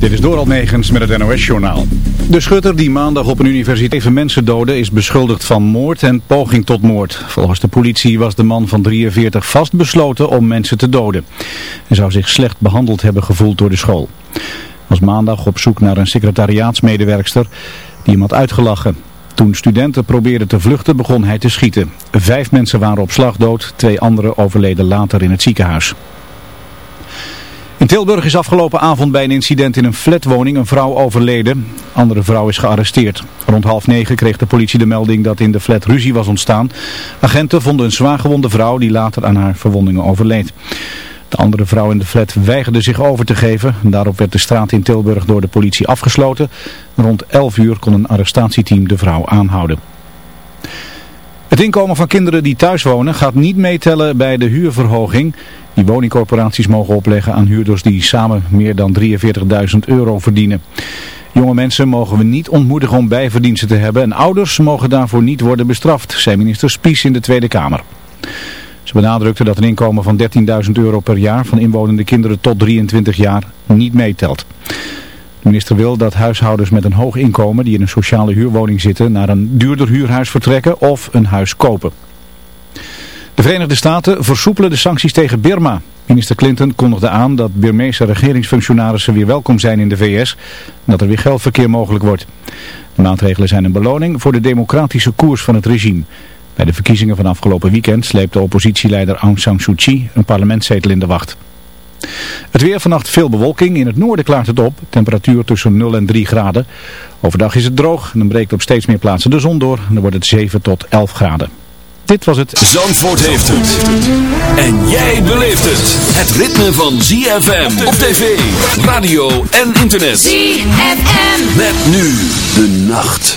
Dit is Doral Negens met het NOS-journaal. De schutter die maandag op een universiteit even mensen doodde is beschuldigd van moord en poging tot moord. Volgens de politie was de man van 43 vastbesloten om mensen te doden. Hij zou zich slecht behandeld hebben gevoeld door de school. Was maandag op zoek naar een secretariaatsmedewerkster die hem had uitgelachen. Toen studenten probeerden te vluchten begon hij te schieten. Vijf mensen waren op slag dood, twee anderen overleden later in het ziekenhuis. In Tilburg is afgelopen avond bij een incident in een flatwoning een vrouw overleden. Andere vrouw is gearresteerd. Rond half negen kreeg de politie de melding dat in de flat ruzie was ontstaan. Agenten vonden een zwaargewonde vrouw die later aan haar verwondingen overleed. De andere vrouw in de flat weigerde zich over te geven. Daarop werd de straat in Tilburg door de politie afgesloten. Rond 11 uur kon een arrestatieteam de vrouw aanhouden. Het inkomen van kinderen die thuis wonen gaat niet meetellen bij de huurverhoging die woningcorporaties mogen opleggen aan huurders die samen meer dan 43.000 euro verdienen. Jonge mensen mogen we niet ontmoedigen om bijverdiensten te hebben en ouders mogen daarvoor niet worden bestraft, zei minister Spies in de Tweede Kamer. Ze benadrukte dat een inkomen van 13.000 euro per jaar van inwonende kinderen tot 23 jaar niet meetelt. De minister wil dat huishoudens met een hoog inkomen die in een sociale huurwoning zitten naar een duurder huurhuis vertrekken of een huis kopen. De Verenigde Staten versoepelen de sancties tegen Birma. Minister Clinton kondigde aan dat Birmeese regeringsfunctionarissen weer welkom zijn in de VS en dat er weer geldverkeer mogelijk wordt. De maatregelen zijn een beloning voor de democratische koers van het regime. Bij de verkiezingen van afgelopen weekend sleept de oppositieleider Aung San Suu Kyi een parlementszetel in de wacht. Het weer vannacht veel bewolking. In het noorden klaart het op. Temperatuur tussen 0 en 3 graden. Overdag is het droog en dan breekt op steeds meer plaatsen de zon door. En dan wordt het 7 tot 11 graden. Dit was het. Zandvoort heeft het. En jij beleeft het. Het ritme van ZFM op tv, radio en internet. ZFM. Met nu de nacht.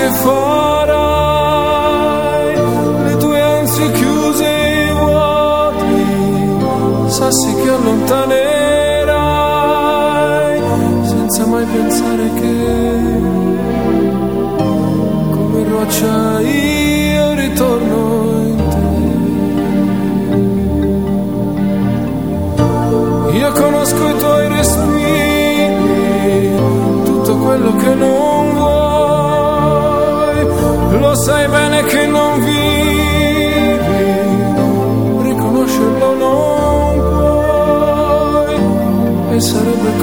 che farai, le tue ansie chiuse e vuoti, sassi che allontanerai, senza mai pensare che come roccia.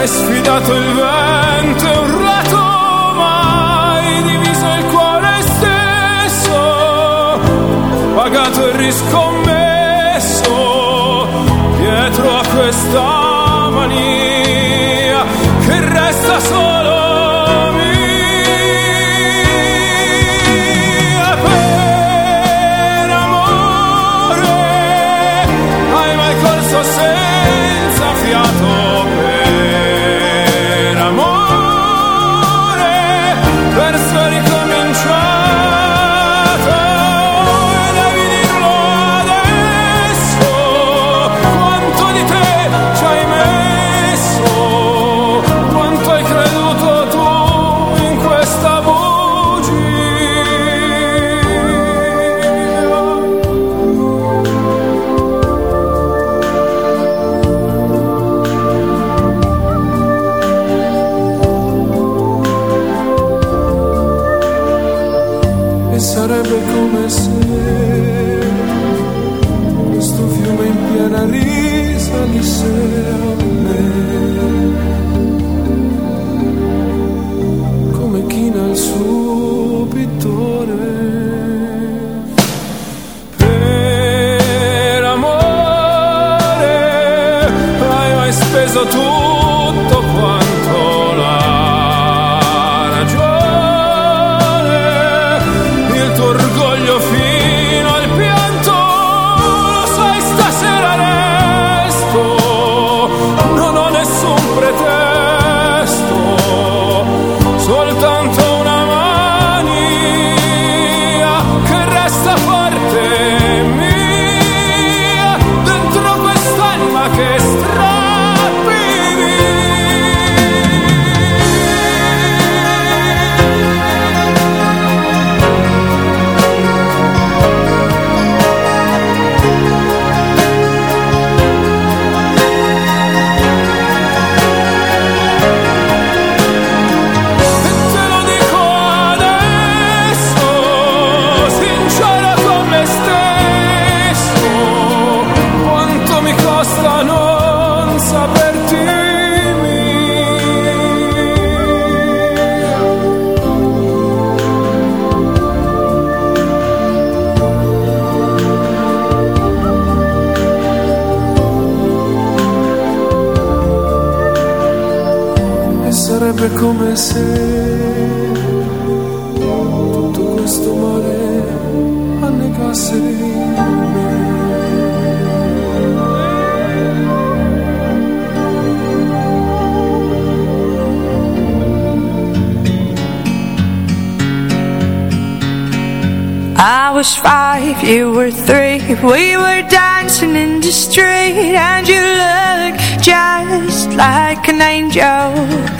Hai sfidato il vento e un rato, mai diviso il cuore stesso, pagato e riscommesso dietro a questa mania che resta solo. come se tutto questo mare annegasse me. I was five, you were three We were dancing in the street And you looked just like an angel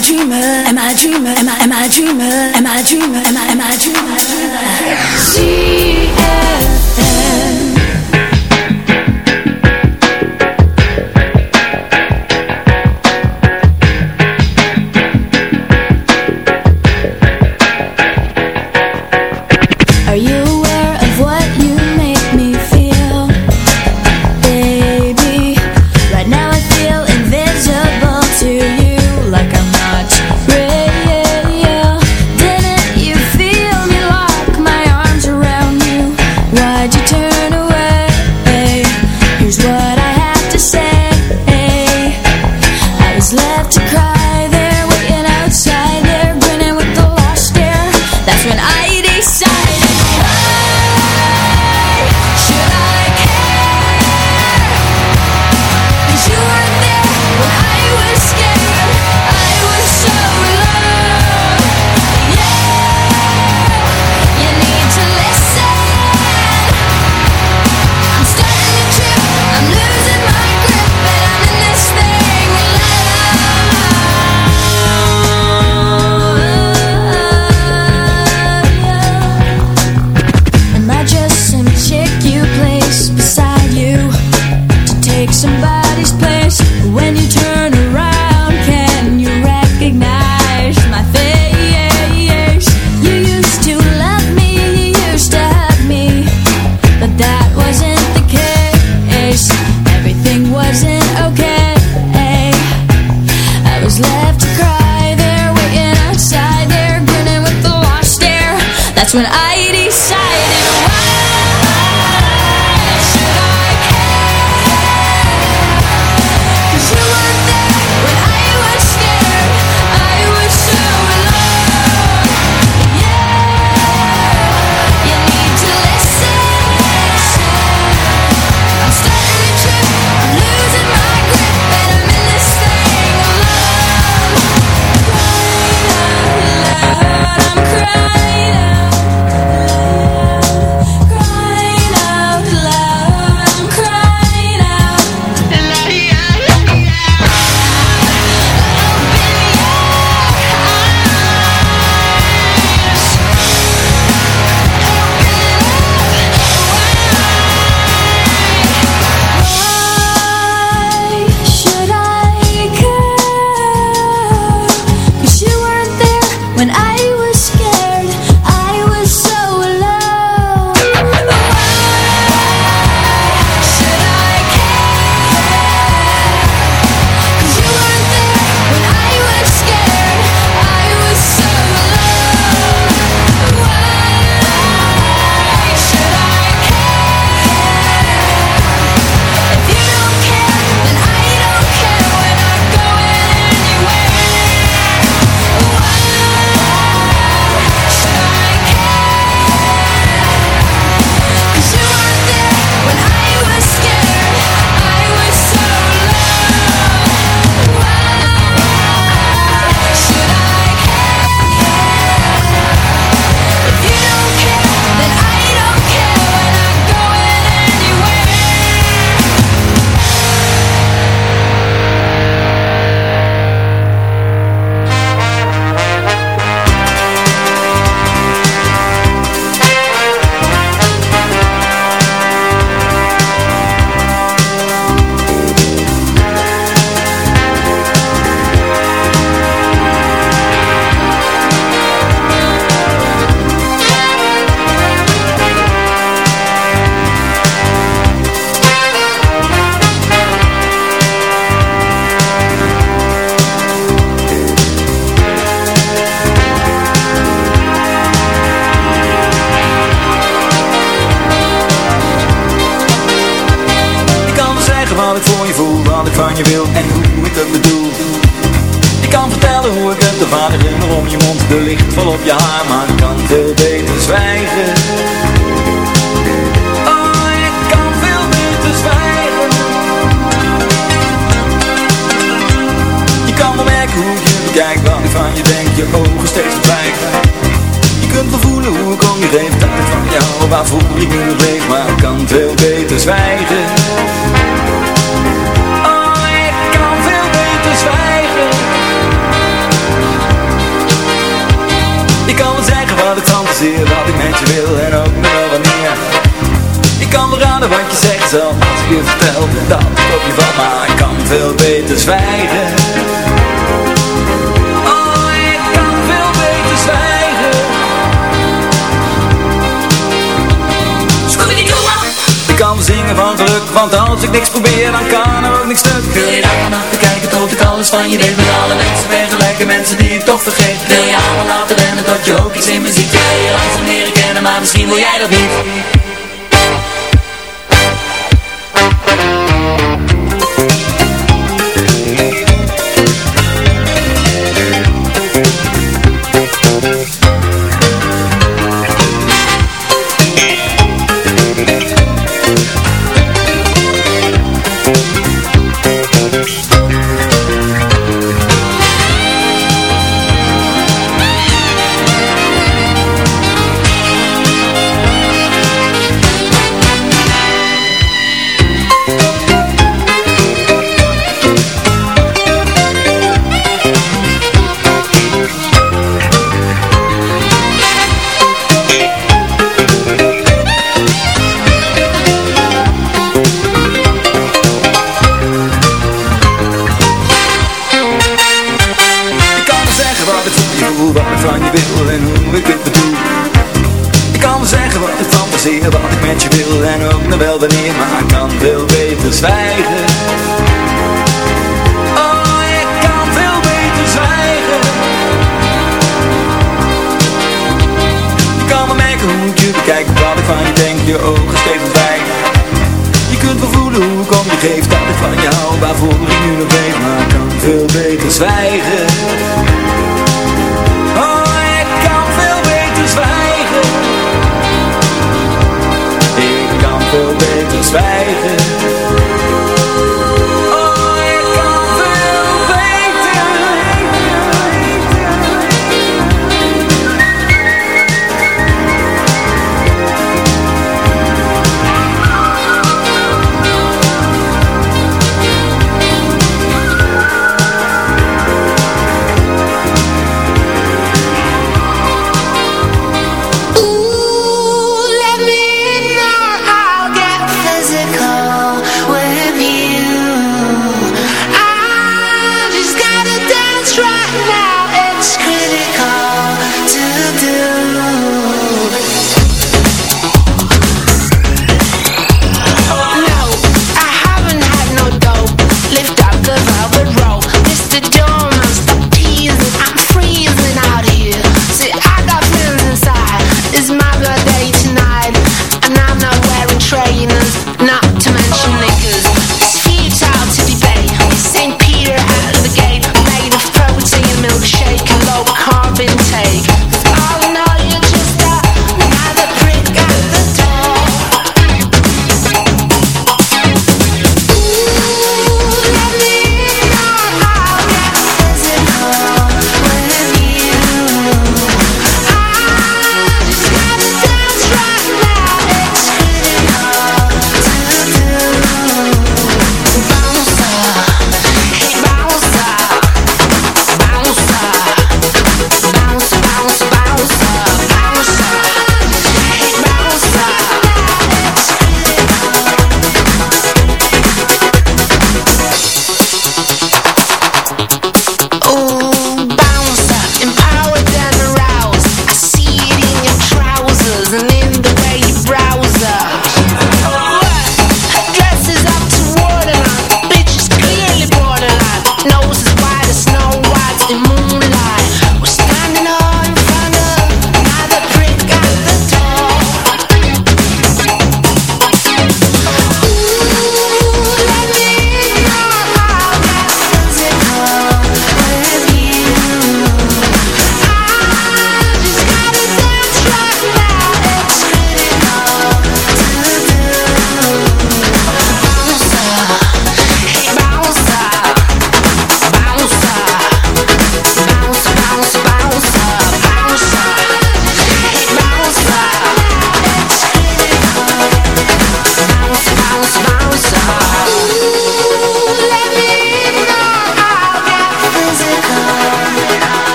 Am I dreamer? Am I dreamer? Am I am I dreamer? Am I dreamer? Am I am I dreamer? when I van je weet. Met alle mensen vergelijken, mensen die ik toch vergeet. Wil je allemaal laten rennen tot je ook iets in me ziet Wil je langzaam leren kennen, maar misschien wil jij dat niet.